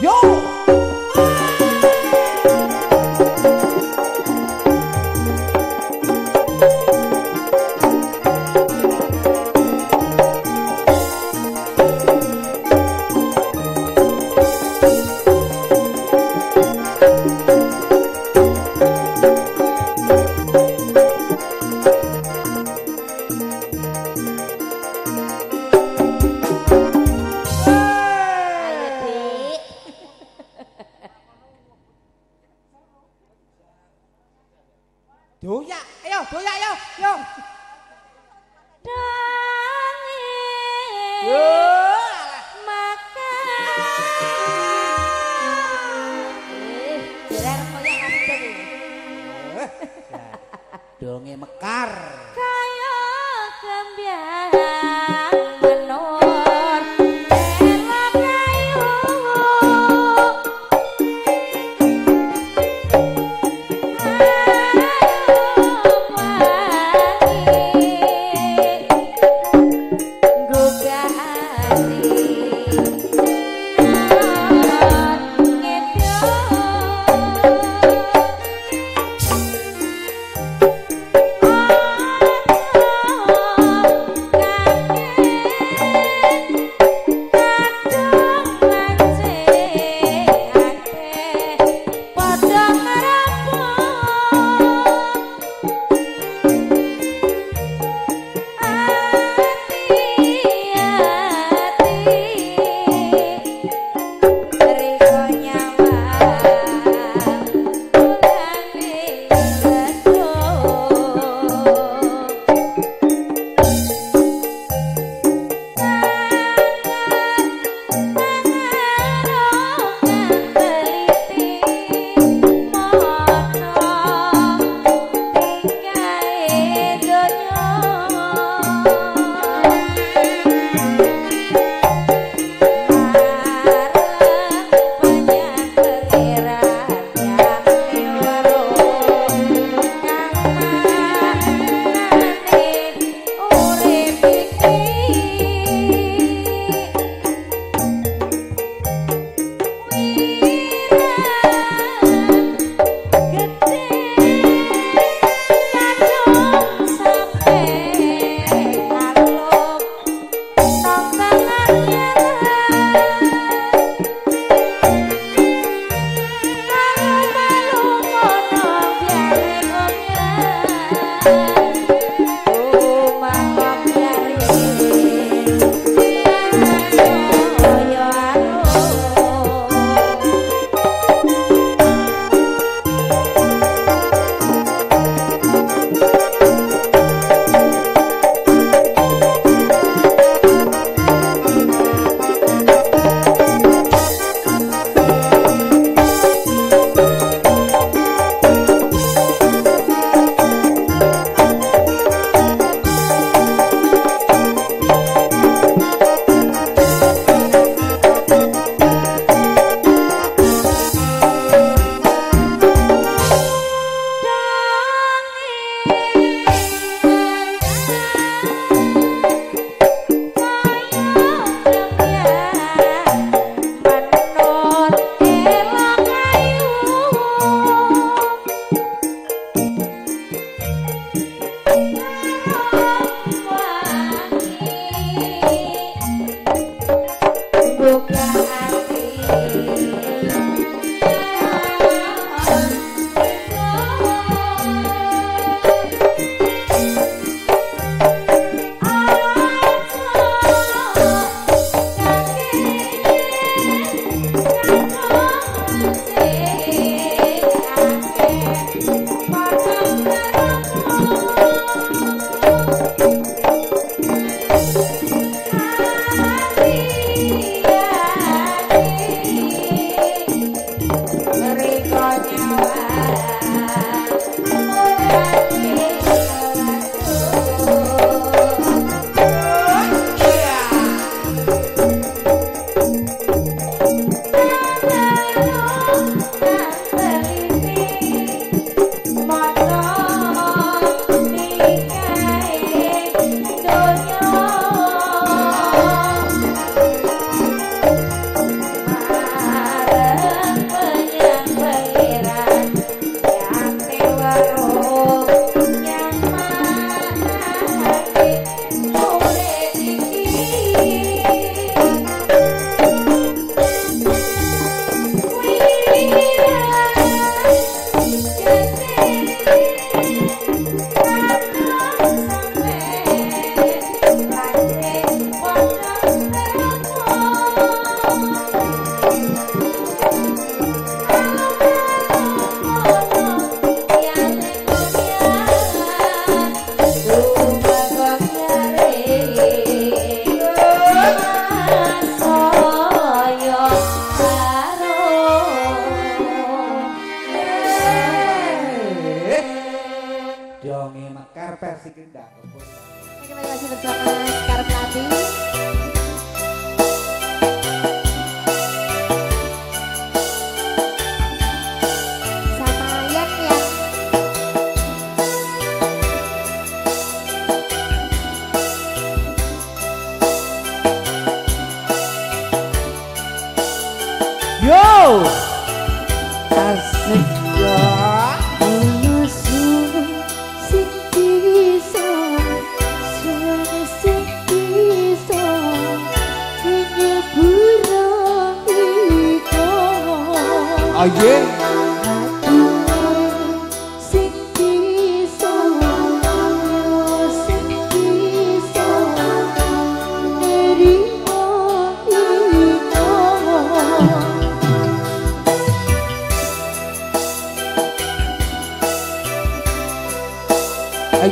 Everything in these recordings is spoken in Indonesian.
Yo!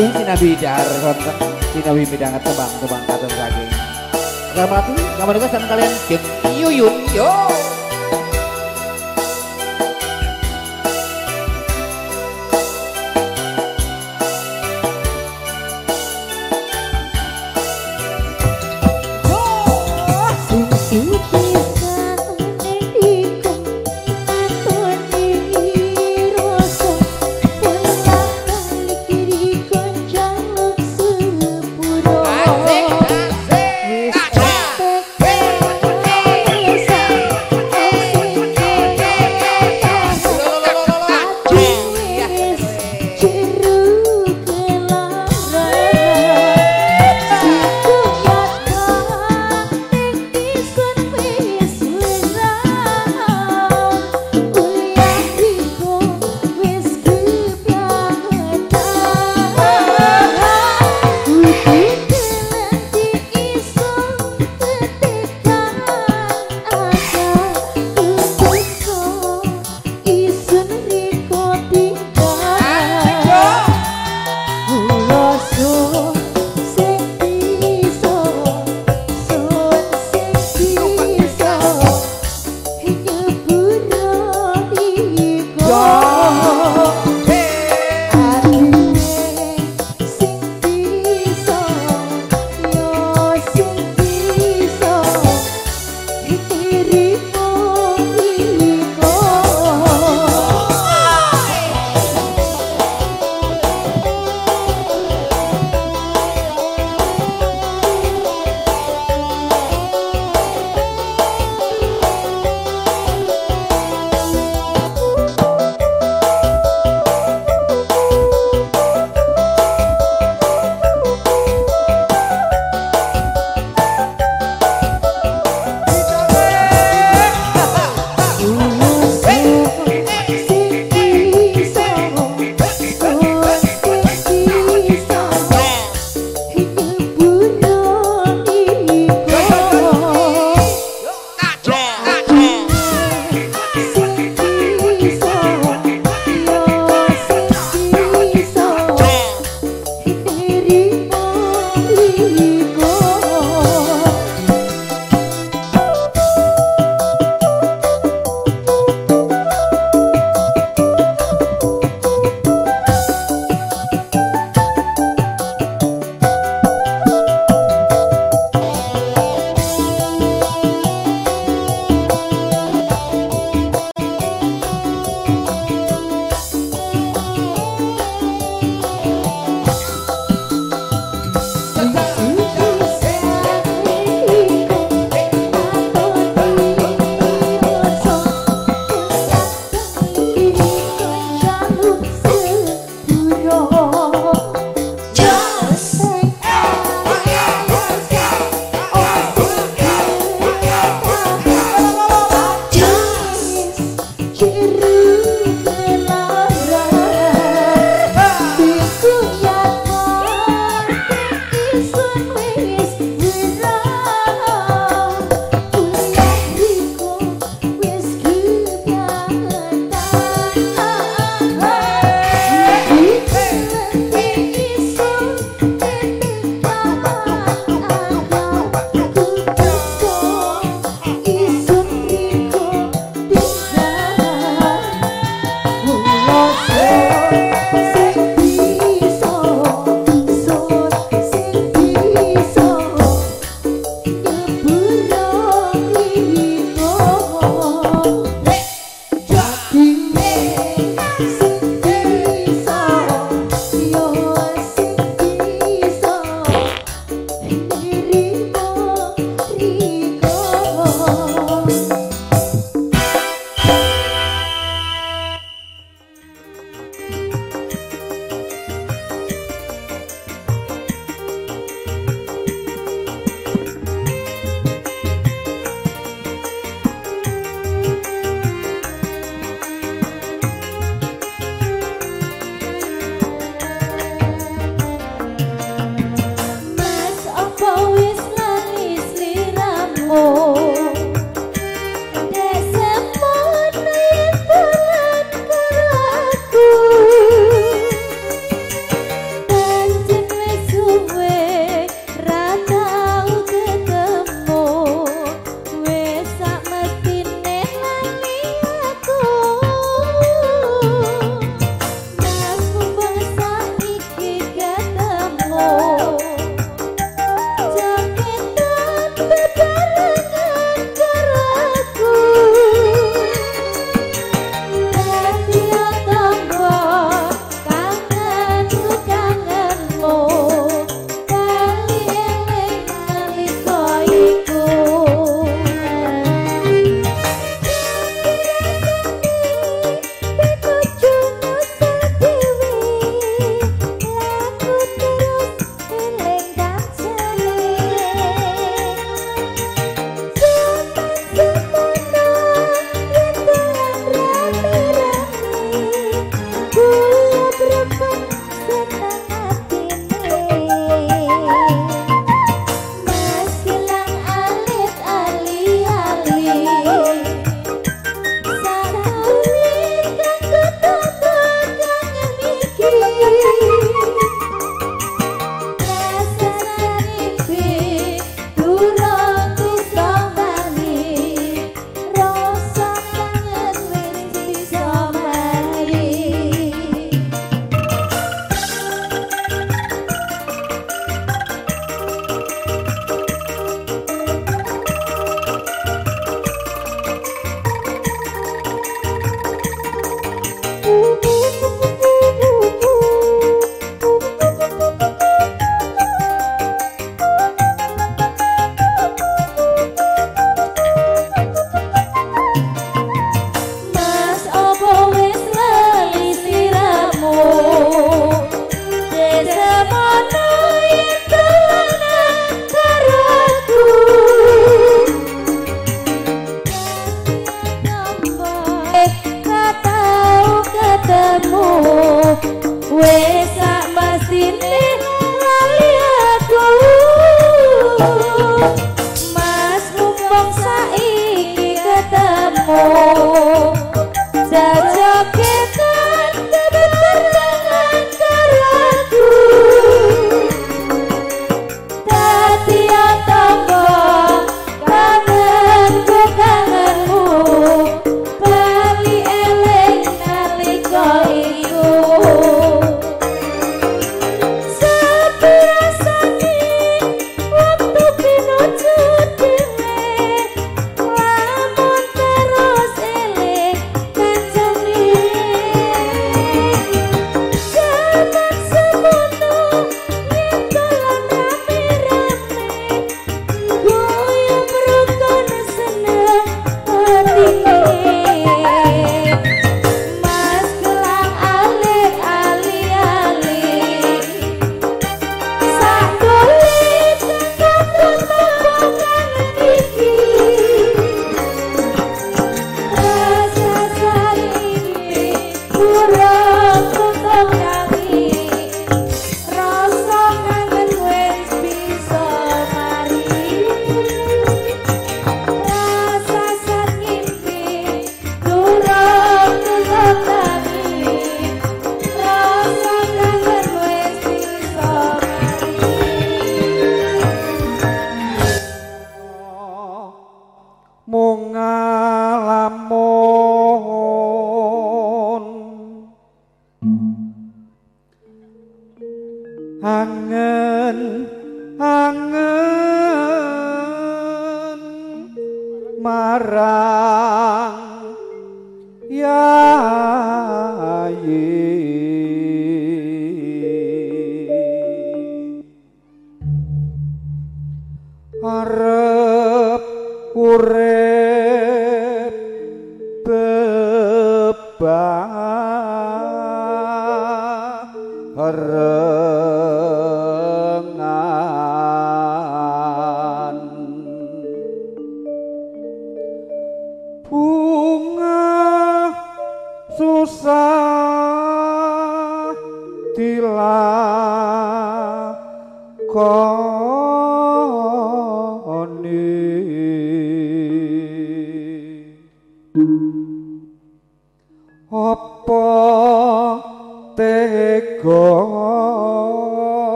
Aja si Nabi dar konten si Nabi midangat tebang tebang kata lagi. Gak mati, gak mau sama kalian. Yuyun yo.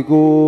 그리고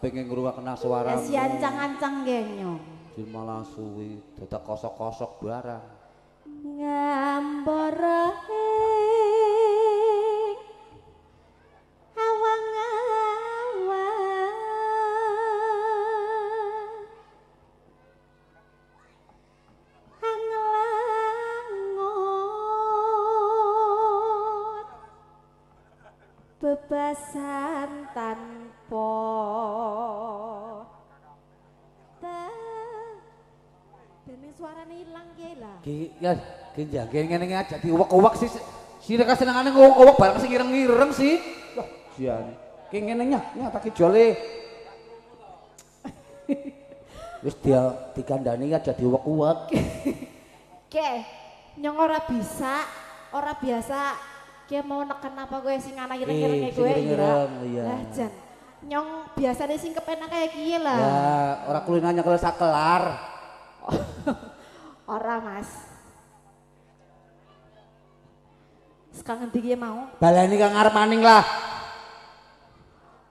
pengen ngrungokna Ya suara. si ancang-ancang genyong. Di malah suwi dadak kosok-kosok barang. Ngambor ngene ngene aja diuwek-uwek sih. Sire kasenengane ngowek-ngowek barang sing ireng-ireng sih. Wah, jian. Ki ngene nya, nya tak jole. Wis dia dikandani aja diuwek-uwek. Ke, nyong ora bisa, ora biasa. Ki mau neken apa gue sing ana ireng-irenge Eh, sing gue ireng-ireng, iya. Lah jan. Nyong biasane sing kepenak kayak kiye lah. Ya, ora kulinanya kalau sakelar. Ora, Mas. Sekarang ngendi ki mau? Baleni kang arep maning lah.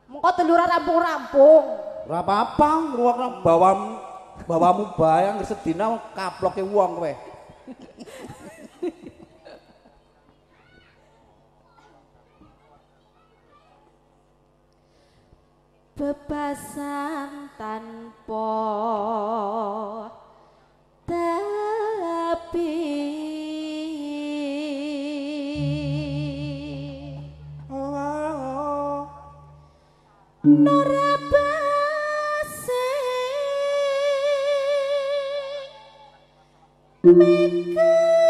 Mengko telura rampung-rampung. Ora apa-apa, ngruwakno bawamu bawamu bayang sedina kaploke wong kowe. bebasan tanpa tapi Make a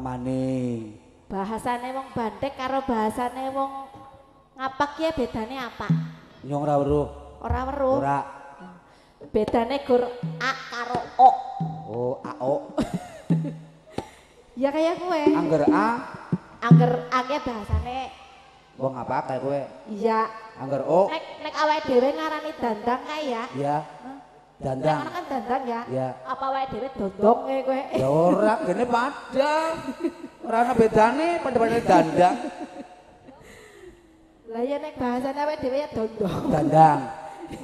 Maning? bahasane wong bandek karo bahasane wong ngapak ya bedane apa? Nyong ora weruh. Ora weruh. Ora. Bedane gur A karo O. Oh, AO. Ya kayak gue. Angger A, Angger ake bahasane wong apa kayak kowe? iya. Angger O, Nek nek awake dhewe ngarani dandang kae ya. ya. Dandang. kan dandang ya. Ya. Apa awake dhewe dondong kae kowe? Ya ora, gene padha. Ora ana bedane pada-pada dandang. Lah ya nek bahasane awake dhewe ya dondong. Dandang.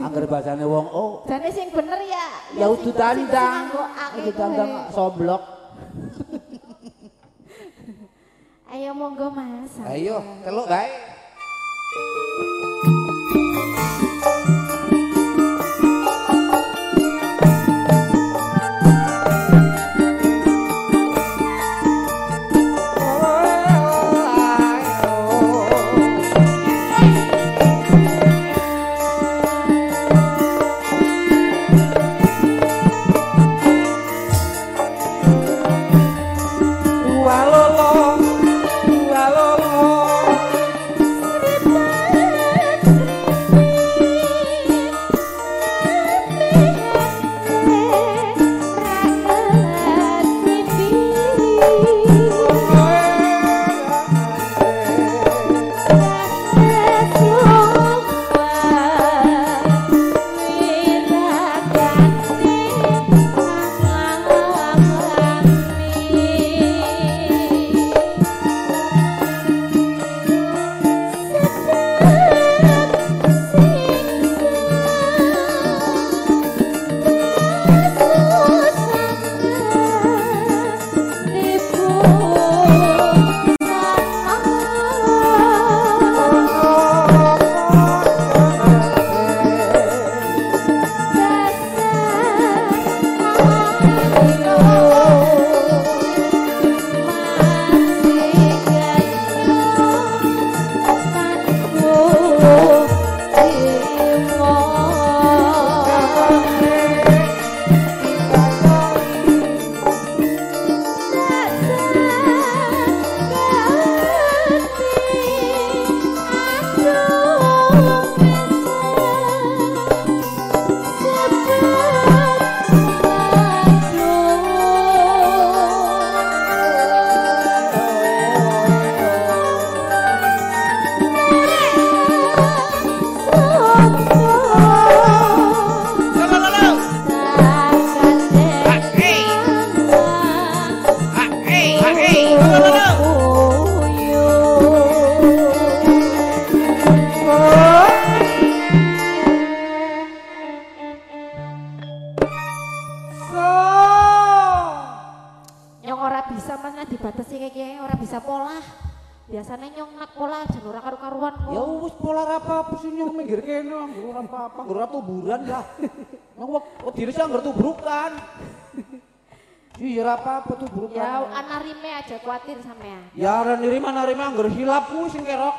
Angger bahasane wong O, Jane sing bener ya. ya udu dandang. Udu dandang soblok. Ayo monggo Mas. Ayo, teluk gae. Apa-apa, ora tuburan lah. Nyong wek wedine sih anggur tubrukan. Iya ora apa-apa tubrukan. Ya anarime aja kuatir sampean. Ya ora nirima narima anggur hilap ku sing kerok.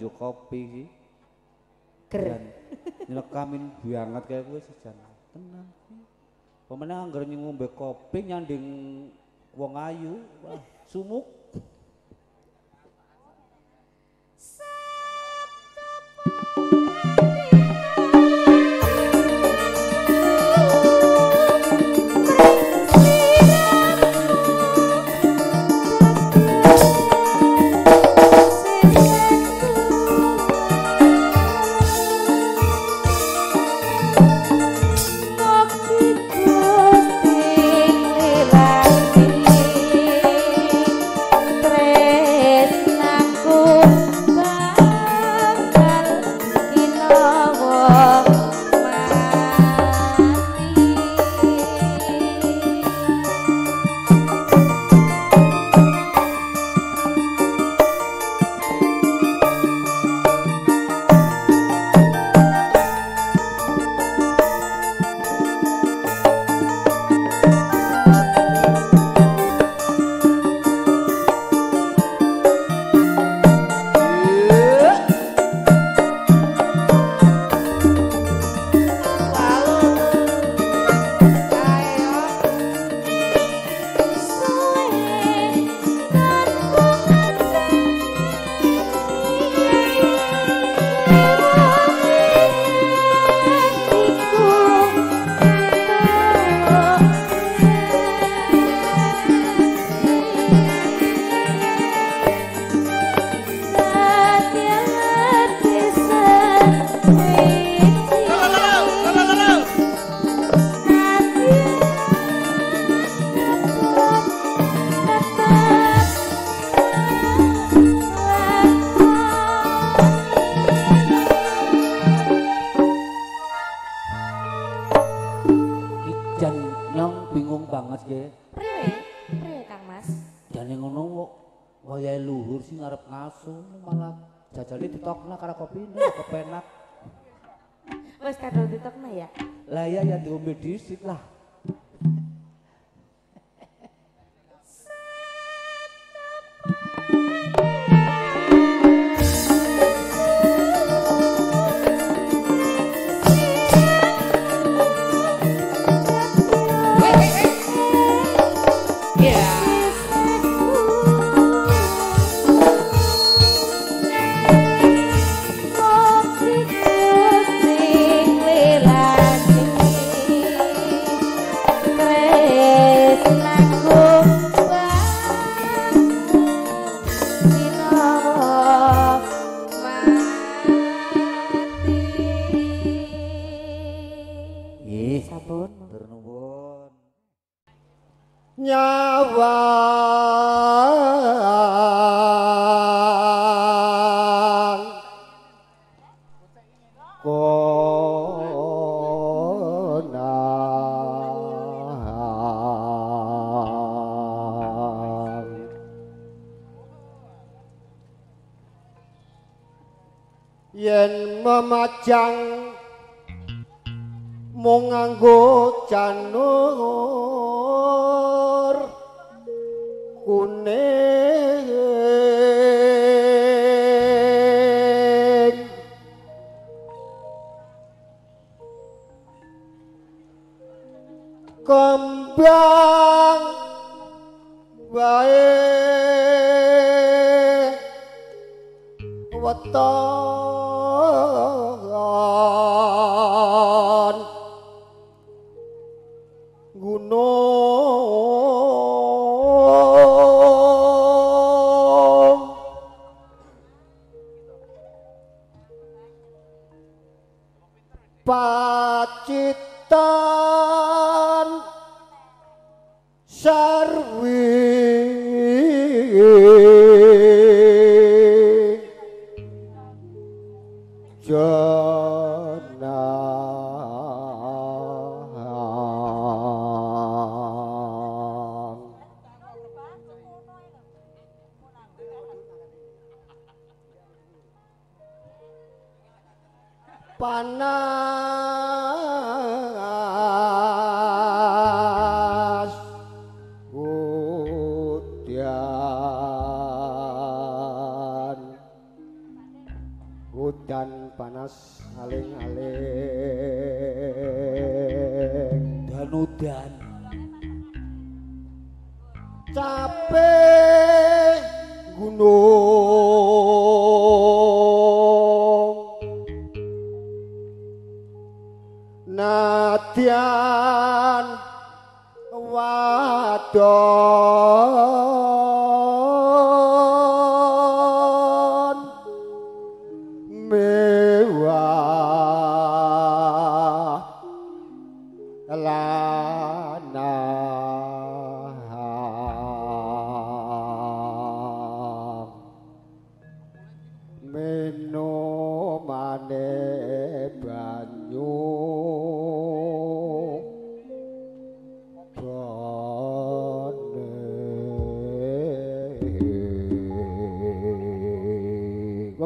njuk kopi iki. Ger. Nyelekamin banget kayak gue sejan. Tenang. pemenang anggere ngombe kopi nyanding wong ayu, wah sumuk. yen memajang mung nganggo janur kuning. Kembang wae. weton. Gunung. Pacitan sarwi.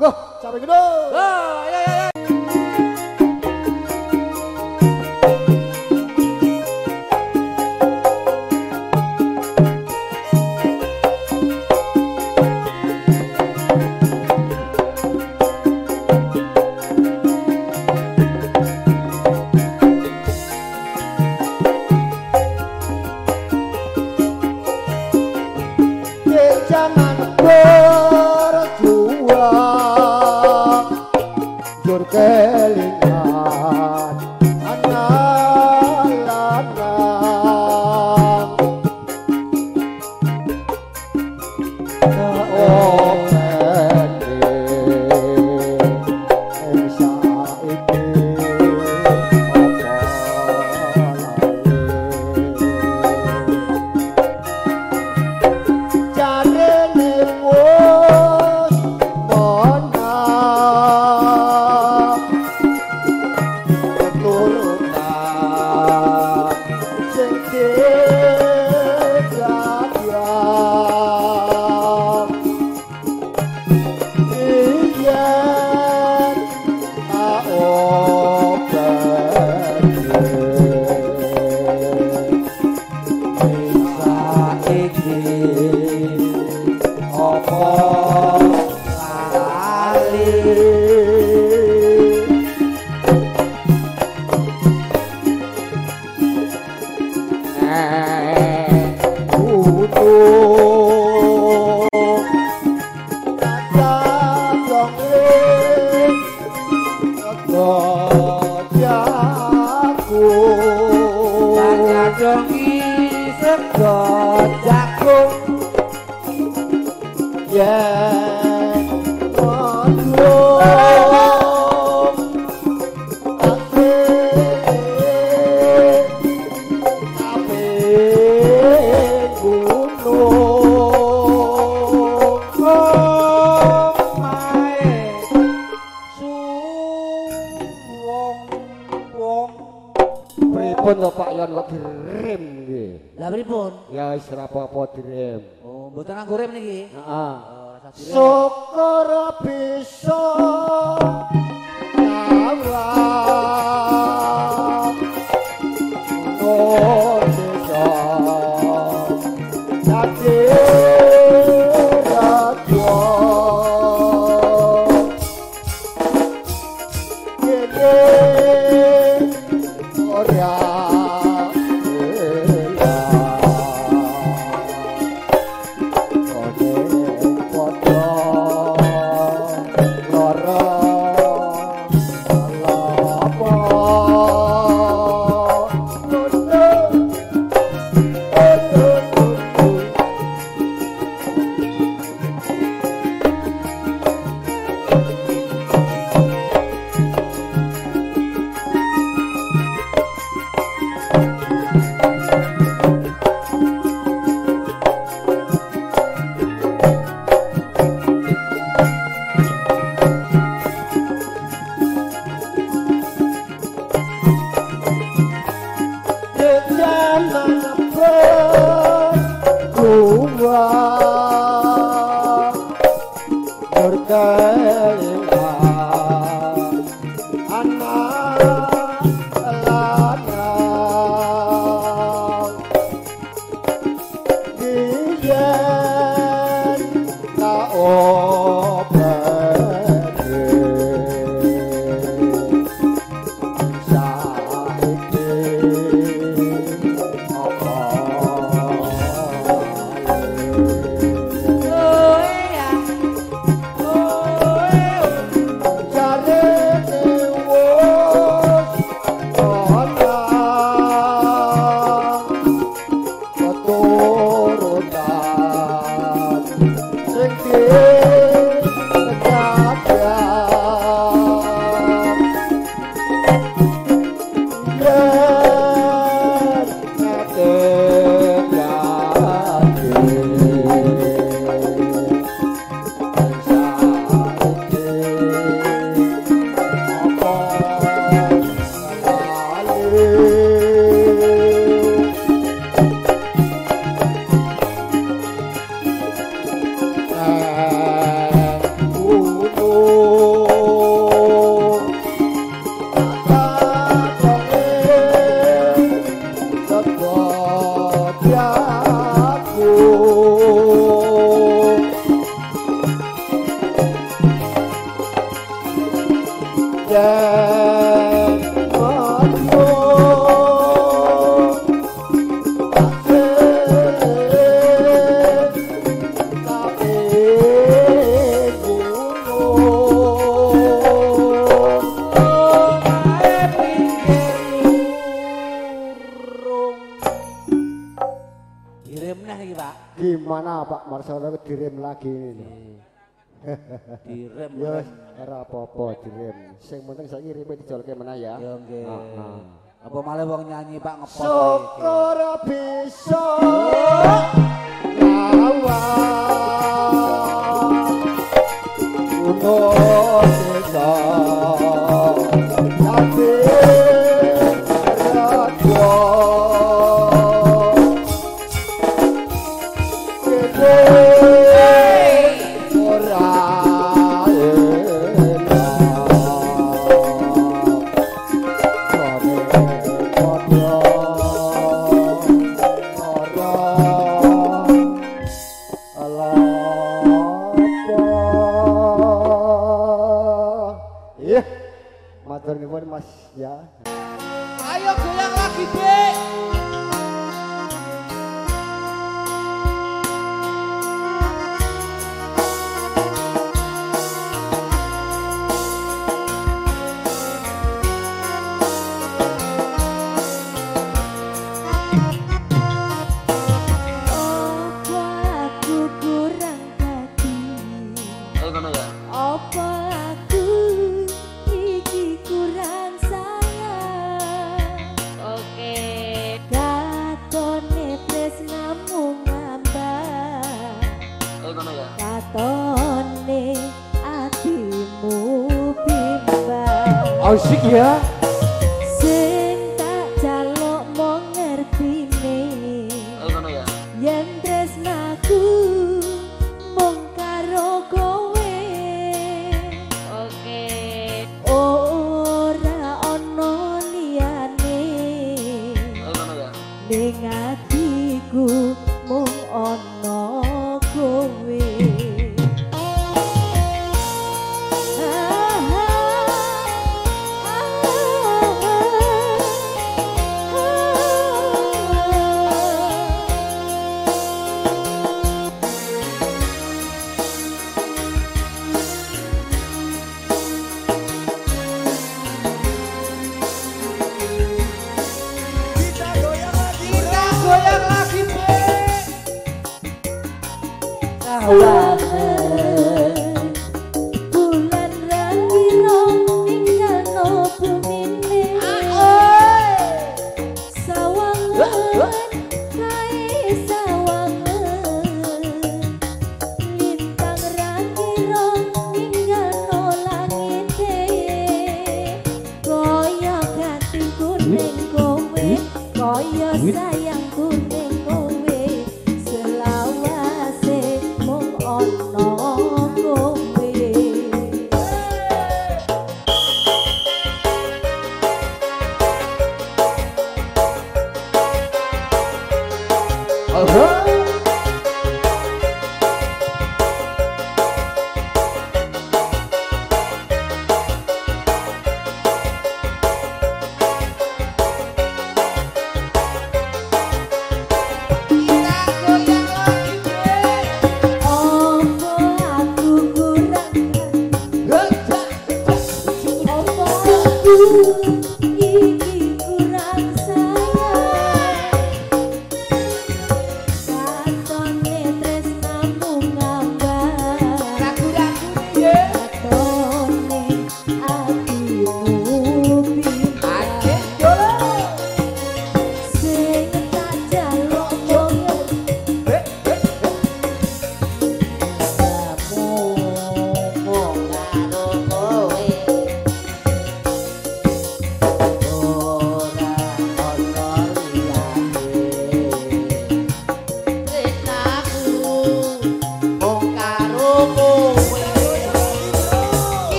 고고 짜르기로 ya. Ayo goyang lagi, Dik.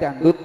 rằng ước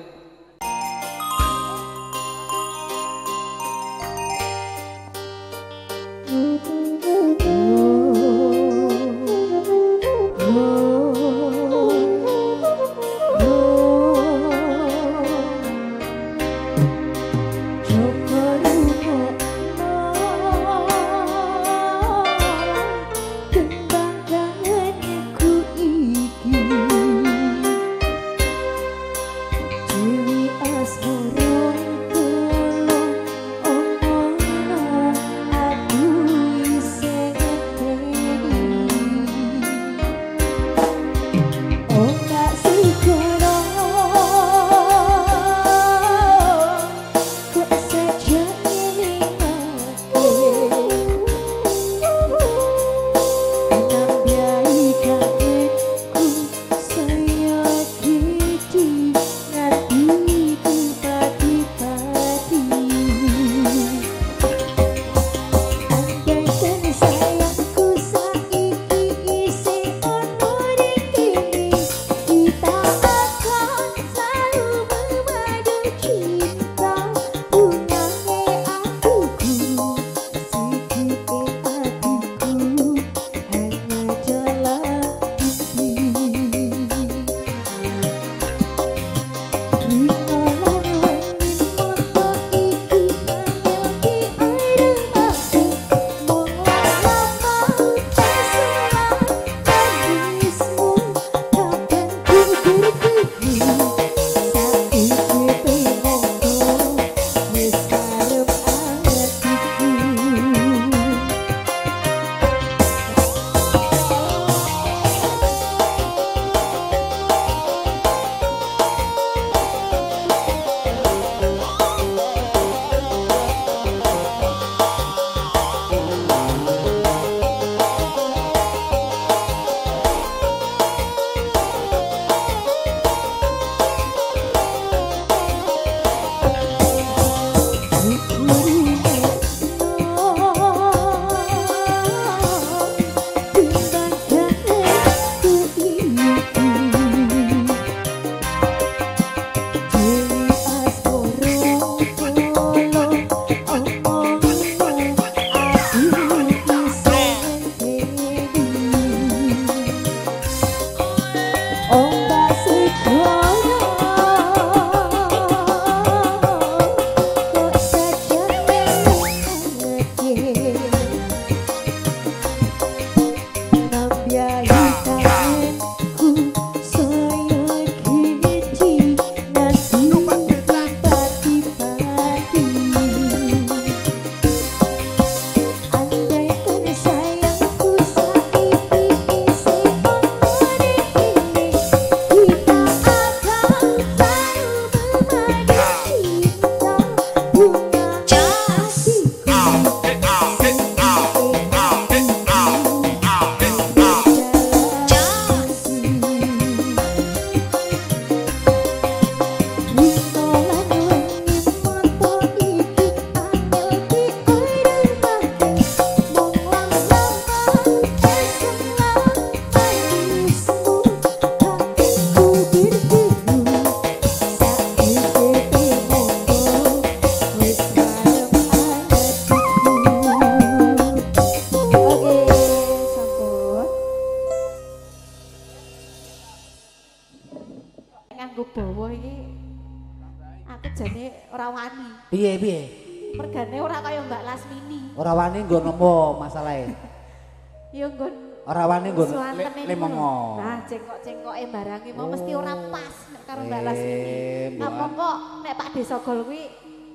nggon Ora wani nggo suantene le- lemongo. Nah, cengkok-cengkoke barange mau mesti ora Oh. pas nek karo Mbak Lasmini. Eh, Mbak. Apa kok nek Pak Desa Gol kuwi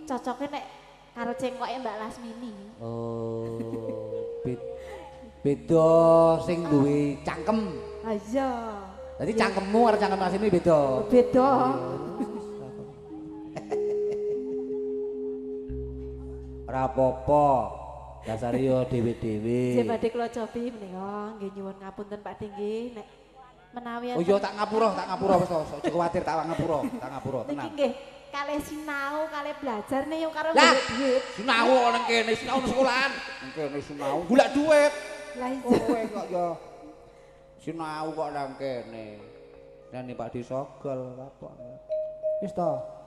cocoke nek karo cengkoke Mbak Lasmini. Oh, bed- beda sing duwe cangkem. Ha iya. Dadi cangkemmu karo cangkem asine beda. Beda. Ora apa-apa. Kasario dewe dewe. Nggih badhe lo cobi nggih nyuwun ngapunten pak tinggi, nek menawi. Oh yo tak ngapura, tak ngapura wis to. cukup khawatir tak ngapura, tak ngapura tenang. Niki Nggih, kalih sinau, kalih belajar nih yo karo lah, duit. Sinau nang kene, sinau nang sekolahan, kene sinau, golek duit. Lah itu. Kok yo, sinau kok nang kene, dan nih pak disogel, Wis to.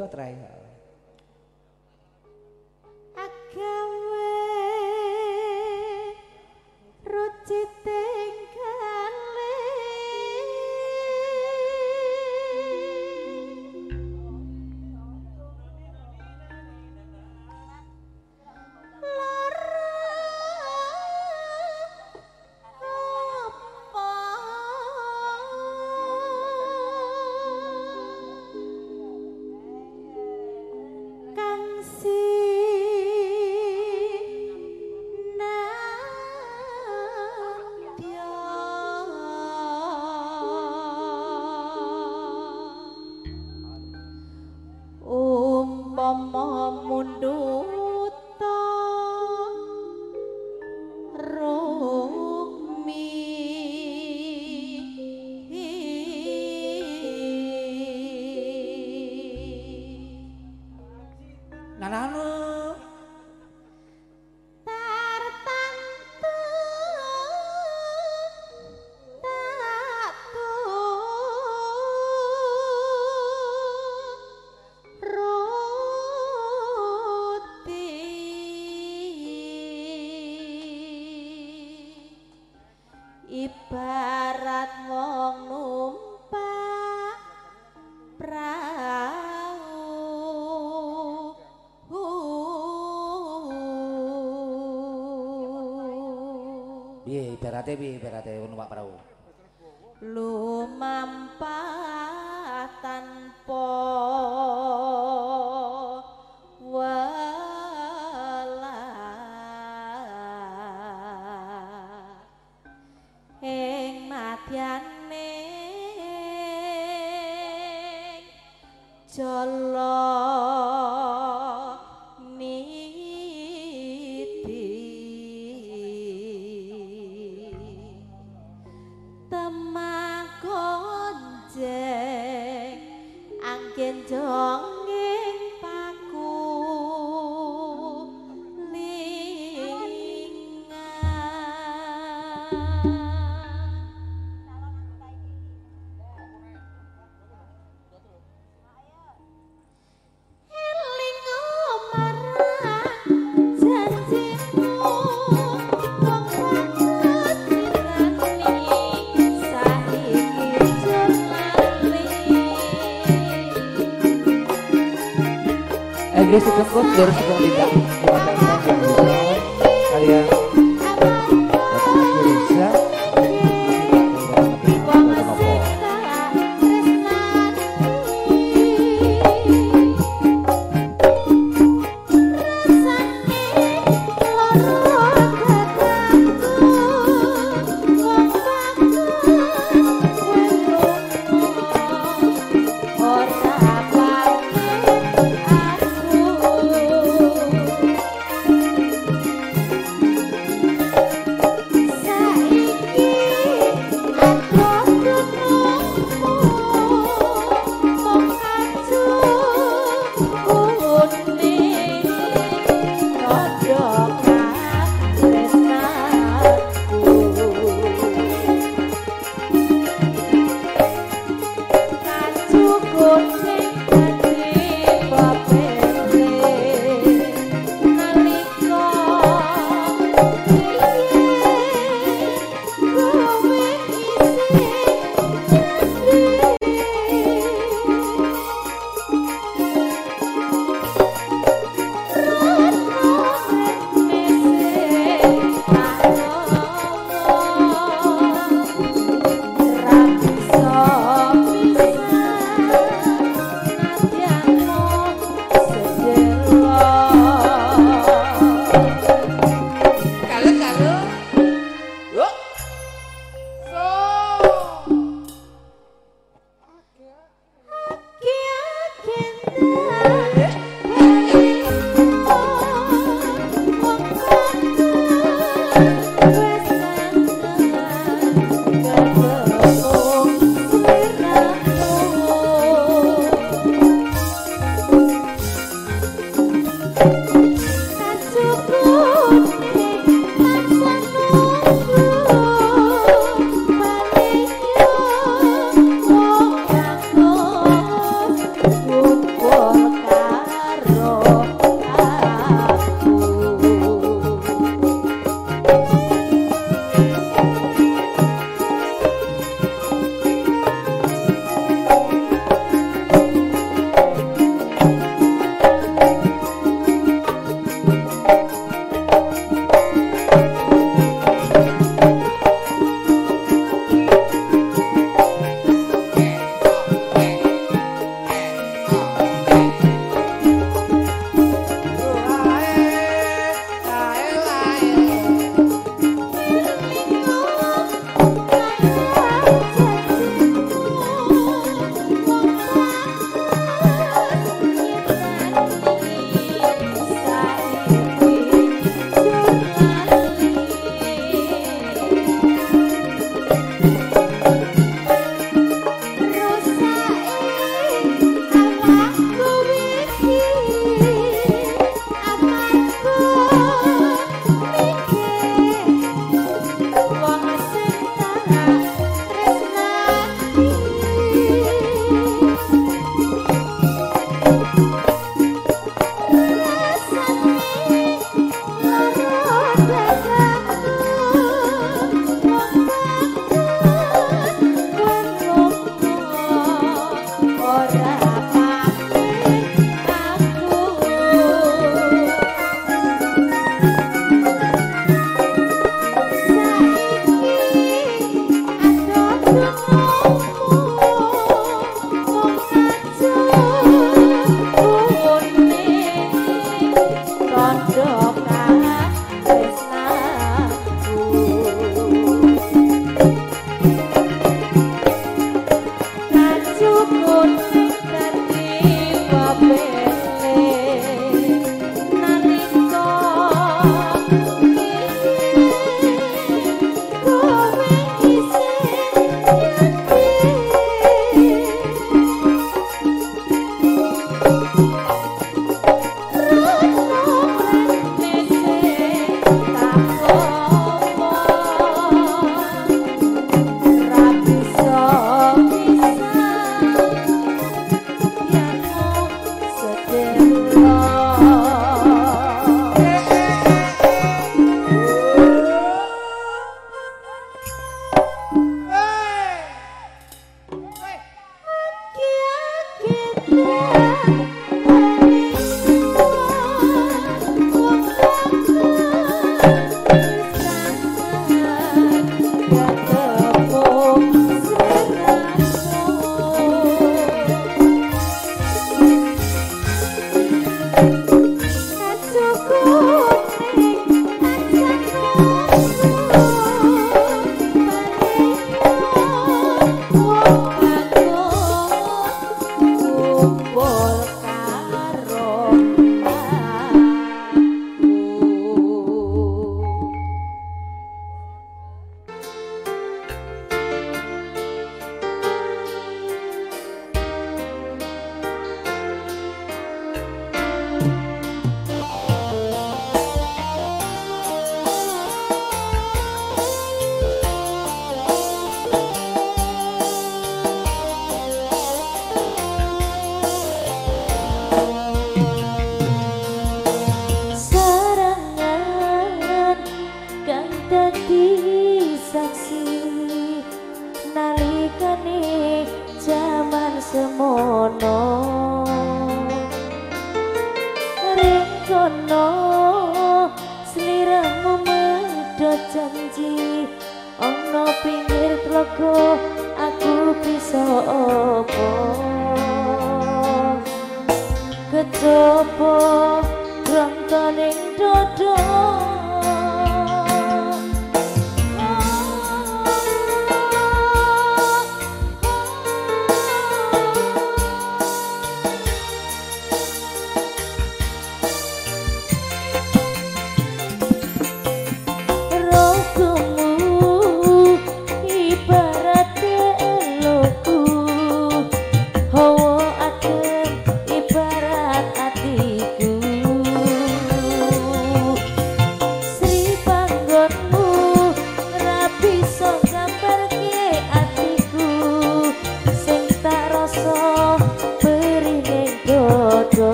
muito atrás. TV, espérate, uno va para uno. iglesia que considero segunda idade.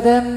Başladım.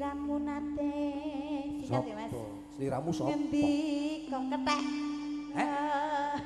siramu nate. Mas. Sliramu sopo? Ngendi kok ketek eh? Uh,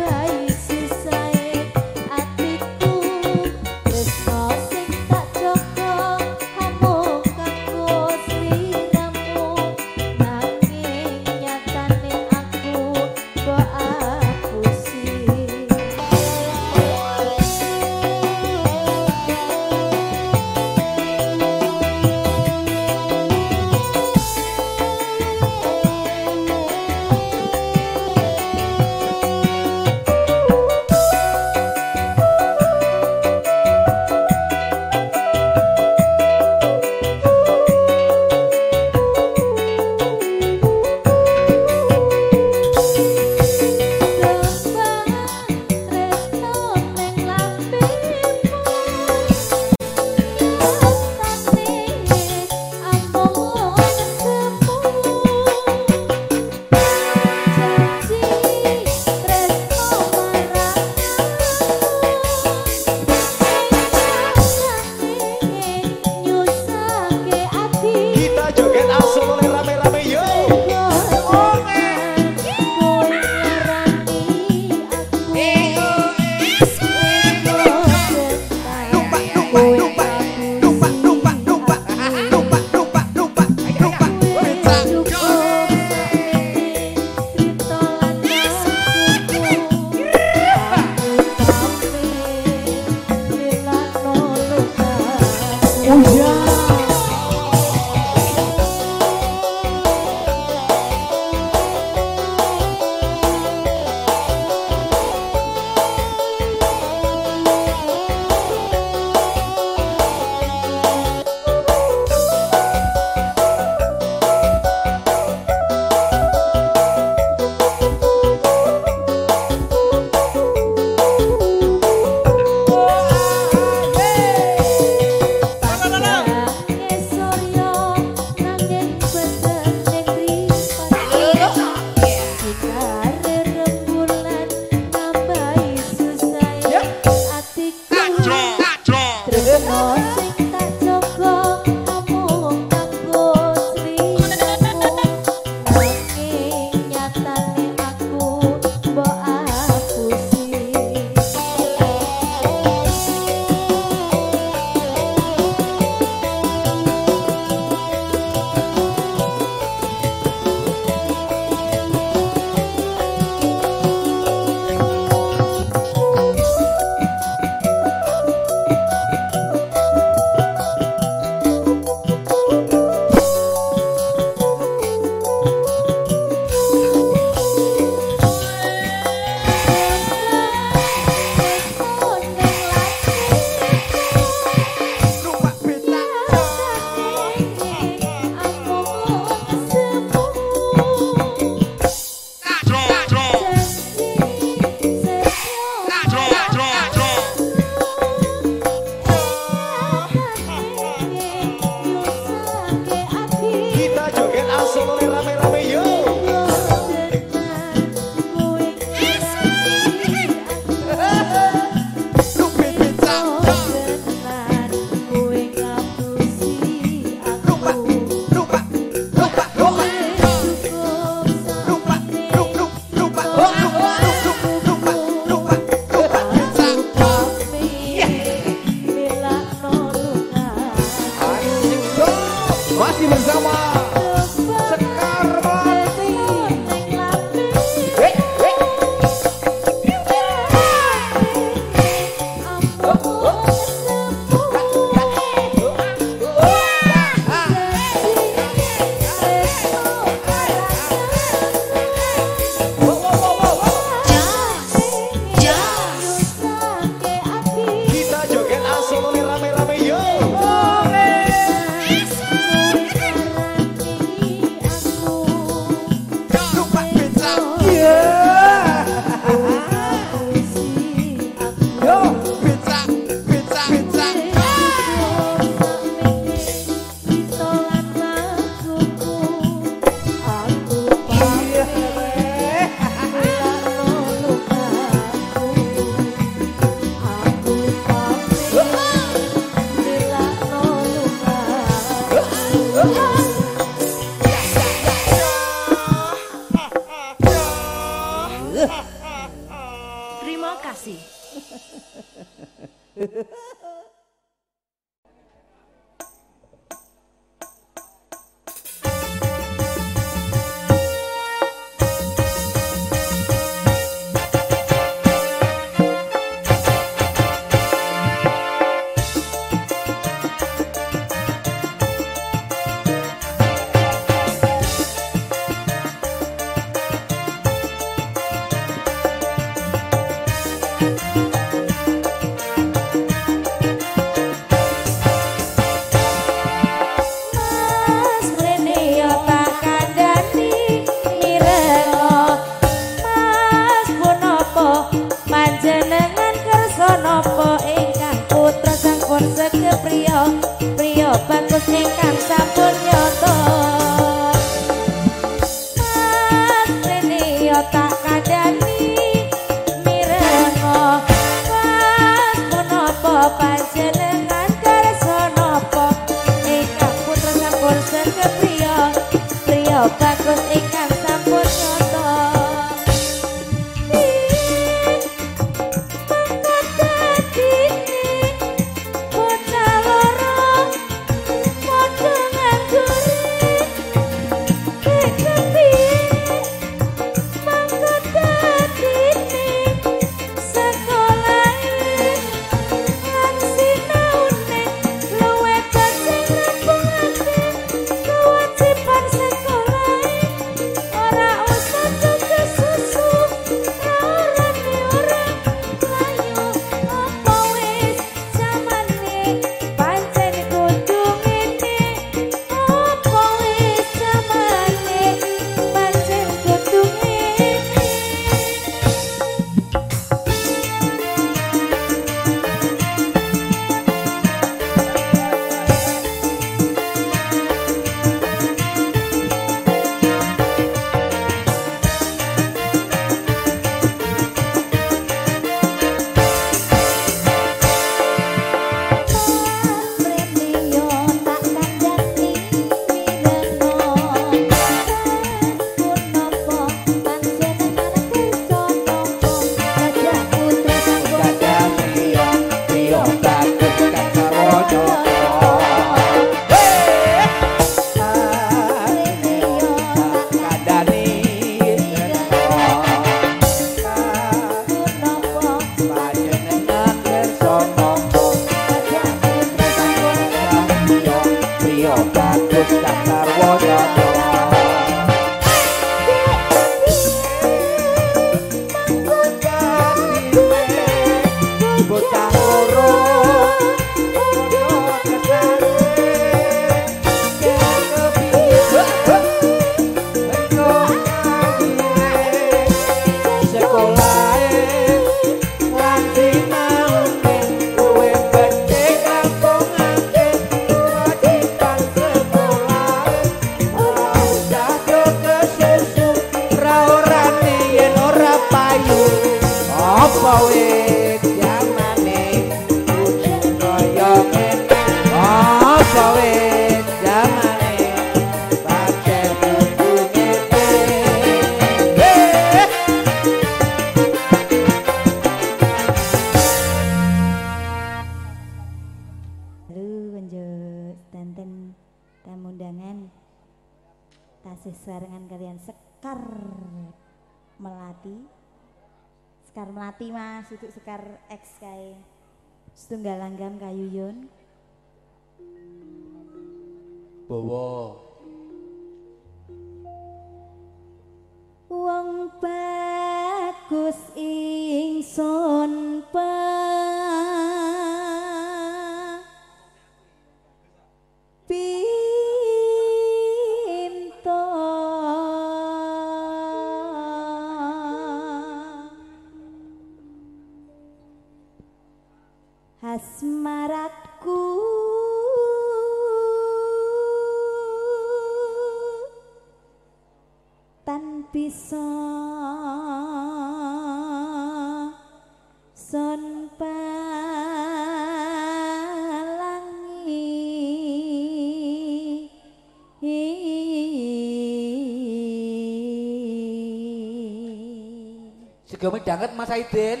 midanget Mas Aidin.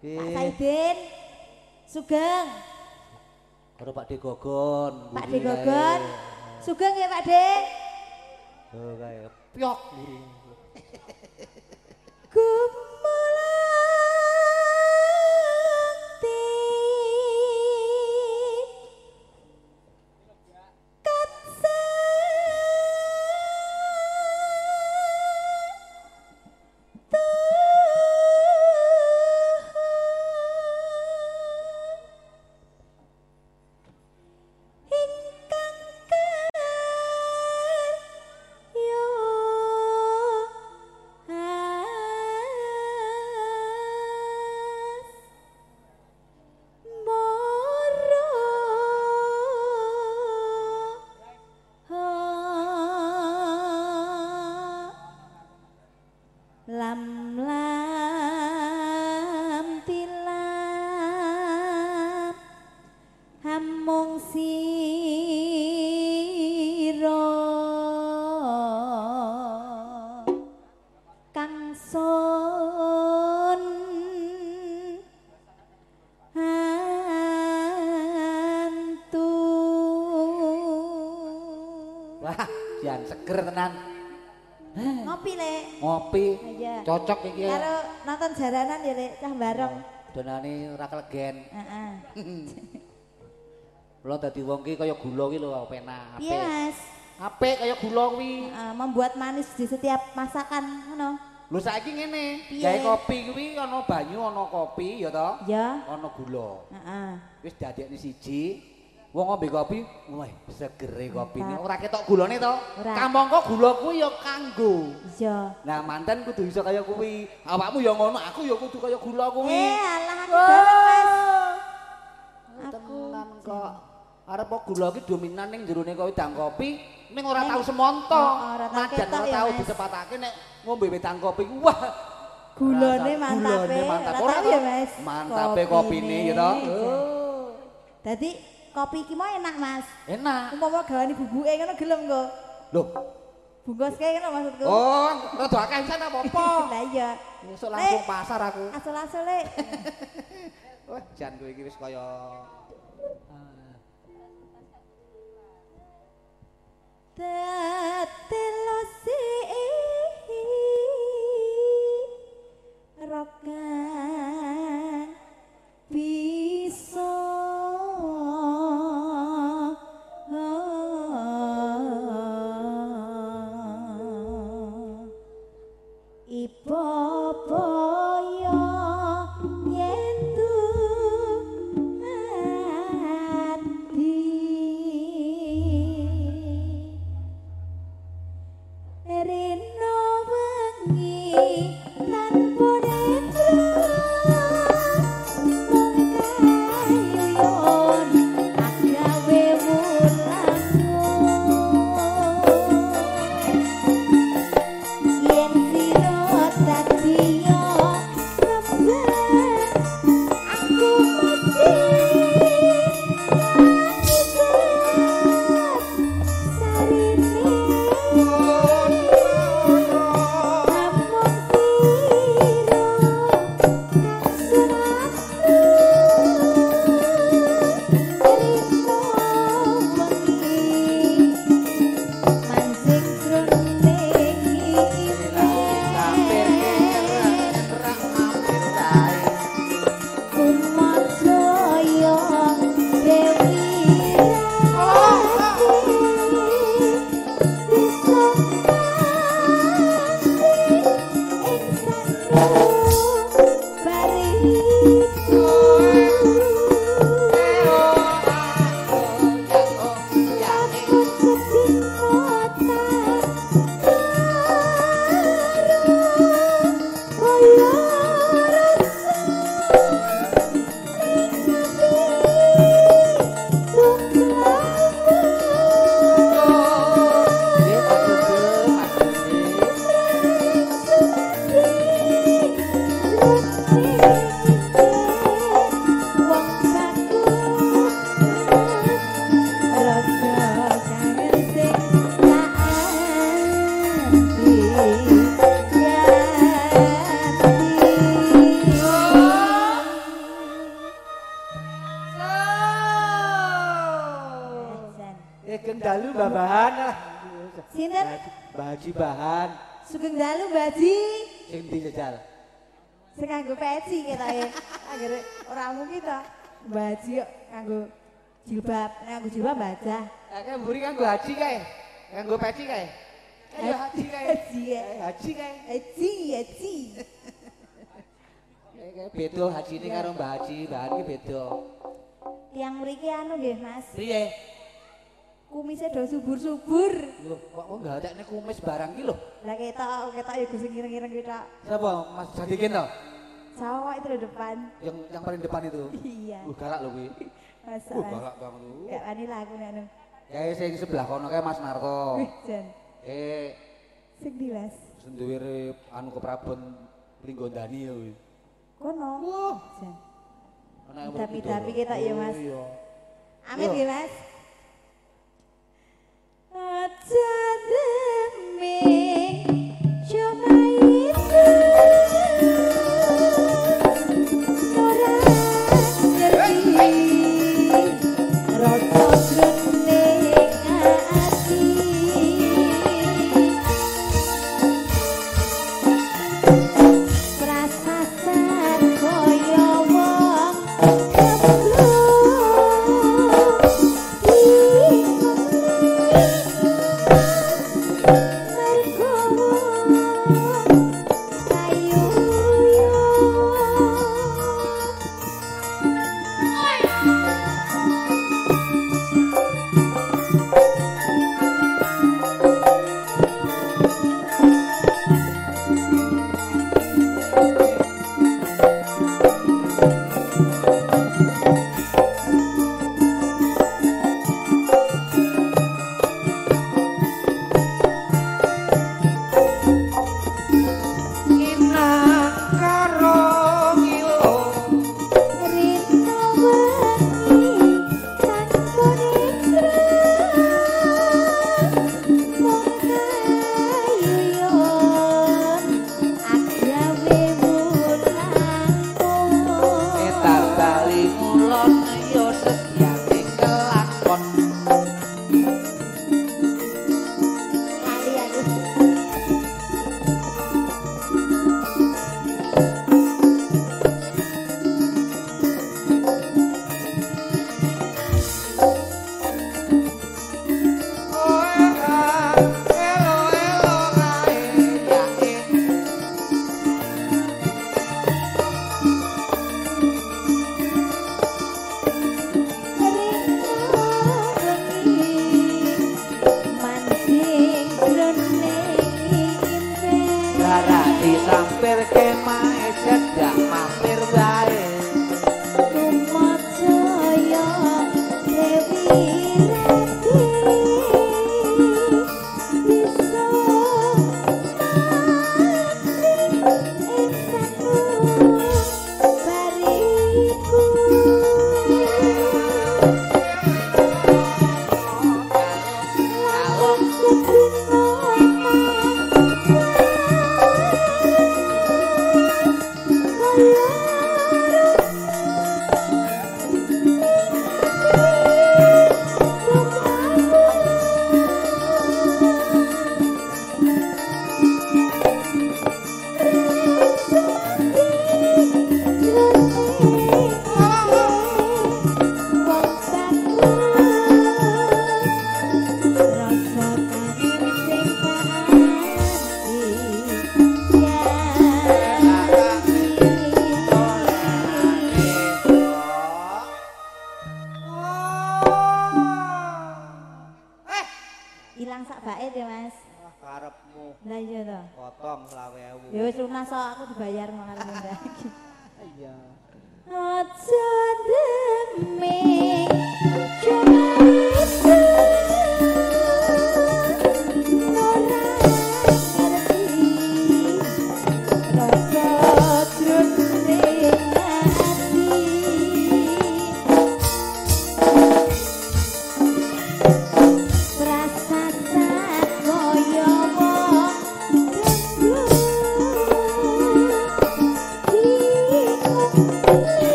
Pak Saidin Sugeng Karo Pak De Gogon. Pak mburi seger tenan. Ngopi le. Ngopi. Iya. Cocok iki. ya. Karo nonton jaranan ya le, cah bareng. Donane ora kelegen. Heeh. Mula dadi wong ki kaya gula ki lho penak, apik. Mas? Apik kaya gula kuwi. Heeh, membuat manis di setiap masakan ngono. Lho saiki ngene, gawe kopi kuwi ana banyu, ana kopi ya toh? Ya. Ana gula. Heeh. Wis dadekne siji. Wong ngombe kopi, wah segere kopine. Mantap. Ora ketok gulane to. Ora. Kamangka gula kuwi ya kanggo. Iya. Nah, mantan kudu iso kaya kuwi. Awakmu ya ngono, aku ya kudu kaya gula kuwi. Eh, alah aku Mas. Aku Tenan kok. Arep kok gula ki dominan ning jerone kowe dang kopi, ning ora tau semonto. Oh, ora tau Najan ora disepatake nek ngombe wedang kopi wah Gulane rasa mantap gulane mantap. Ora toh? ya, Mas. Mantape kopine ya toh. Oh. Dadi kopi iki mau enak, Mas. Enak. Umpama gawane bubuke ngono gelem kok. Loh. Bungkus kayak ngono maksudku. Oh, rada akeh pisan apa-apa. Lah iya. Besok langsung pasar aku. Asal-asal le. Wah, jan kowe iki wis kaya Tetelosi rokan bisa nganggo jilbab baca. Eh kan mburi kan haji kae. Nganggo peci kae. Ayo haji kae. Haji kae. Eh, Haji kae. Haji, haji. Eh, Beda haji ini karo Mbak Haji, Mbak Haji beda. Tiang mriki anu nggih, Mas. Piye? Kumisnya do subur-subur. Lho, kok kok enggak ada kumis barang ki lho. Lah ketok, ketok ya Gus ngireng-ngireng ketok. Siapa? Mas Jadikin toh? Sawah itu di depan. Yang yang paling depan itu. Iya. Uh, galak lho kuwi. Masa Uh, Mas. galak banget lu. Gak wani lah aku anu. Kayak sing sebelah kono kayak Mas Narto. Wih, Jan. Eh, Sing di Mas. senduwire anu keprabon Pringgondani ya kuwi. Kono. Wah, Jan. anake Dapi-dapi Bendoro. kita ya, Mas. Oh, Iya. Amin nggih, Mas. Aja demi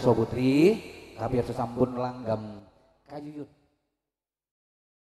Kagu Putri, tapi harus sampun.